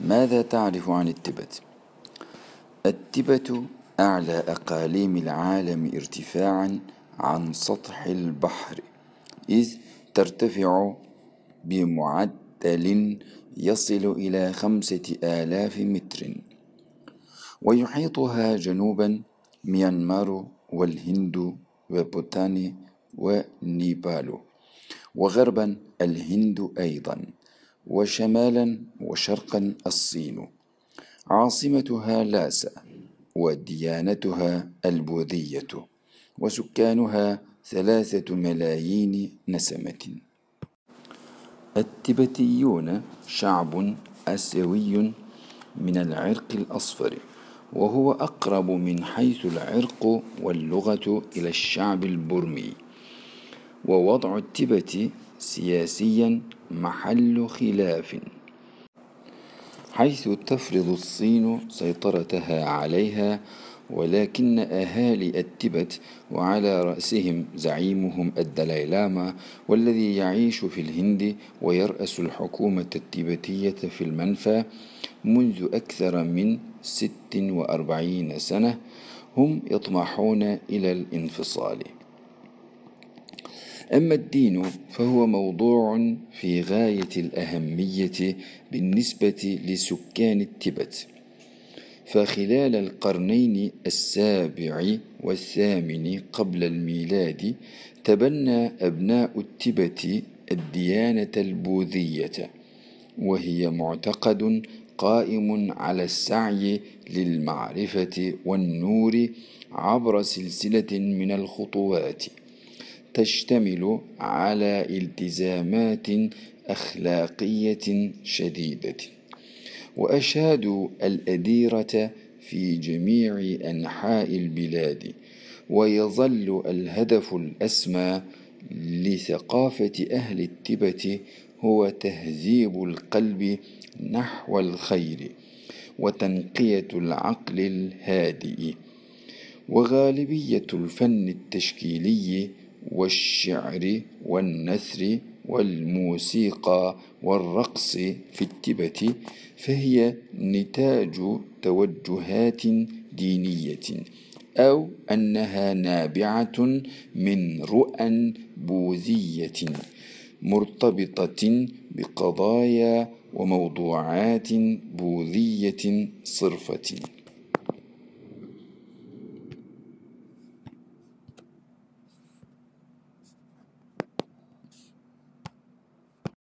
ماذا تعرف عن التبت؟ التبت أعلى أقاليم العالم ارتفاعا عن سطح البحر إذ ترتفع بمعدل يصل إلى خمسة آلاف متر ويحيطها جنوبا ميانمار والهند وبوتان ونيبال وغربا الهند أيضا. وشمالا وشرقا الصين. عاصمتها لاسا وديانتها البوذية وسكانها ثلاثة ملايين نسمة. التبتيون شعب آسيوي من العرق الأصفر وهو أقرب من حيث العرق واللغة إلى الشعب البرمي. ووضع التبت سياسيا محل خلاف. حيث تفرض الصين سيطرتها عليها ولكن أهالي التبت وعلى رأسهم زعيمهم الدلاي لاما والذي يعيش في الهند ويرأس الحكومة التبتية في المنفى منذ أكثر من ست وأربعين سنة هم يطمحون إلى الانفصال. أما الدين فهو موضوع في غاية الأهمية بالنسبة لسكان التبت فخلال القرنين السابع والثامن قبل الميلاد تبنى أبناء التبت الديانة البوذية وهي معتقد قائم على السعي للمعرفة والنور عبر سلسلة من الخطوات. تشتمل على التزامات أخلاقية شديدة. واشادوا الأديرة في جميع أنحاء البلاد ويظل الهدف الأسمى لثقافة أهل التبت هو تهذيب القلب نحو الخير وتنقية العقل الهادئ وغالبية الفن التشكيلي والشعر والنثر والموسيقى والرقص في التبت فهي نتاج توجهات دينية أو أنها نابعة من رؤى بوذية مرتبطة بقضايا وموضوعات بوذية صرفة.